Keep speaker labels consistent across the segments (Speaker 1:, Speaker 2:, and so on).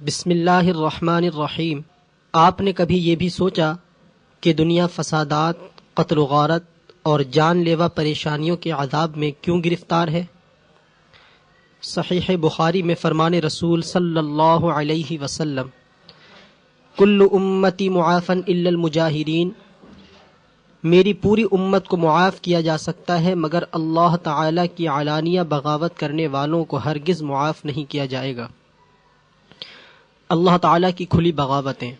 Speaker 1: بسم اللہ الرحمن الرحیم۔ آپ نے کبھی یہ بھی سوچا کہ دنیا فسادات، قتل و غارت اور جان لیوا پریشانیوں کے عذاب میں کیوں گرفتار ہے؟ صحیح بخاری میں فرمان رسول صلی اللہ علیہ وسلم، کل امتی معافن الا المجاہرین میری پوری امت کو معاف کیا جا سکتا ہے، مگر اللہ تعالی کی علانیہ بغاوت کرنے والوں کو ہرگز معاف نہیں کیا جائے گا۔ اللہ تعالیٰ کی کھلی بغاوتیں۔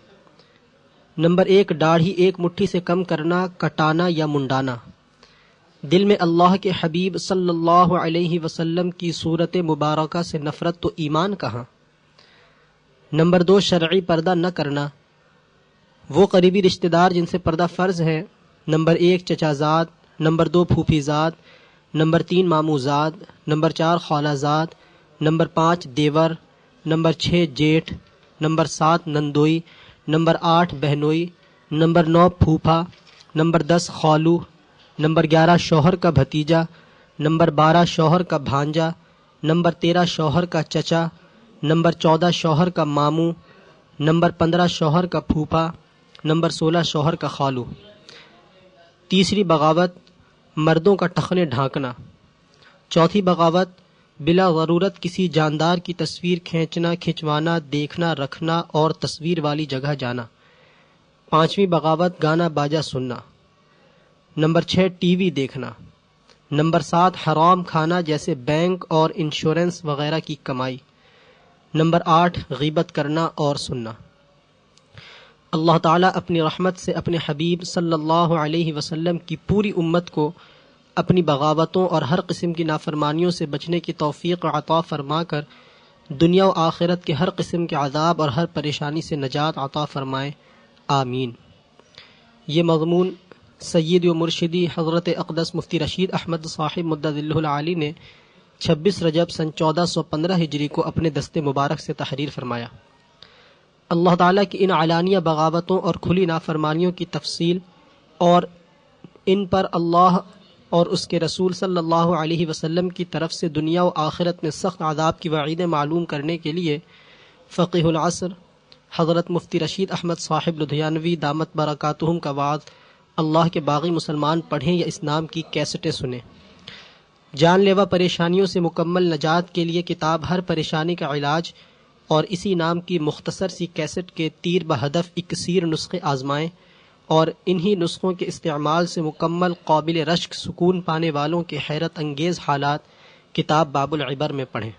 Speaker 1: نمبر ایک داڑھی ایک مٹھی سے کم کرنا، کٹانا یا منڈانا۔ دل میں اللہ کے حبیب صلی اللہ علیہ وسلم کی صورت مبارکہ سے نفرت تو ایمان کہاں؟ نمبر دو، شرعی پردہ نہ کرنا۔ وہ قریبی رشتہ دار جن سے پردہ فرض ہے۔ نمبر ایک، چچا زاد۔ نمبر دو، پھوپھی زاد۔ نمبر تین، مامو زاد۔ نمبر چار، خالہ زاد۔ نمبر پانچ، دیور۔ نمبر چھ، جیٹھ۔ نمبر سات نندوئی، نمبر آٹھ بہنوئی، نمبر نو پھوپھا، نمبر دس خالو، نمبر گیارہ شوہر کا بھتیجا، نمبر بارہ شوہر کا بھانجا، نمبر تیرہ شوہر کا چچا، نمبر چودہ شوہر کا ماموں، نمبر پندرہ شوہر کا پھوپھا، نمبر سولہ شوہر کا خالو۔ تیسری بغاوت، مردوں کا ٹخنے ڈھانکنا۔ چوتھی بغاوت بلا ضرورت کسی جاندار کی تصویر کھینچنا، کھنچوانا، دیکھنا، رکھنا اور تصویر والی جگہ جانا۔ پانچویں بغاوت، گانا باجا سننا۔ نمبر چھ، ٹی وی دیکھنا۔ نمبر سات، حرام کھانا جیسے بینک اور انشورنس وغیرہ کی کمائی۔ نمبر آٹھ، غیبت کرنا اور سننا۔ اللہ تعالیٰ اپنی رحمت سے اپنے حبیب صلی اللہ علیہ وسلم کی پوری امت کو اپنی بغاوتوں اور ہر قسم کی نافرمانیوں سے بچنے کی توفیق عطا فرما کر دنیا و آخرت کے ہر قسم کے عذاب اور ہر پریشانی سے نجات عطا فرمائے۔ آمین۔ یہ مضمون سید و مرشدی حضرت اقدس مفتی رشید احمد صاحب مدد العلی نے چھبیس رجب سن چودہ سو پندرہ ہجری کو اپنے دست مبارک سے تحریر فرمایا۔ اللہ تعالیٰ کی ان علانیہ بغاوتوں اور کھلی نافرمانیوں کی تفصیل اور ان پر اللہ اور اس کے رسول صلی اللہ علیہ وسلم کی طرف سے دنیا و آخرت میں سخت عذاب کی وعیدیں معلوم کرنے کے لیے فقیح العصر، حضرت مفتی رشید احمد صاحب لدھیانوی دامت برکاتہم کا وعد اللہ کے باغی مسلمان پڑھیں یا اس نام کی کیسٹیں سنیں۔ جان لیوا پریشانیوں سے مکمل نجات کے لیے کتاب ہر پریشانی کا علاج اور اسی نام کی مختصر سی کیسٹ کے تیر بہدف اکثیر نسخے آزمائیں۔ اور انہی نسخوں کے استعمال سے مکمل قابل رشک سکون پانے والوں کے حیرت انگیز حالات کتاب باب العبر میں پڑھیں۔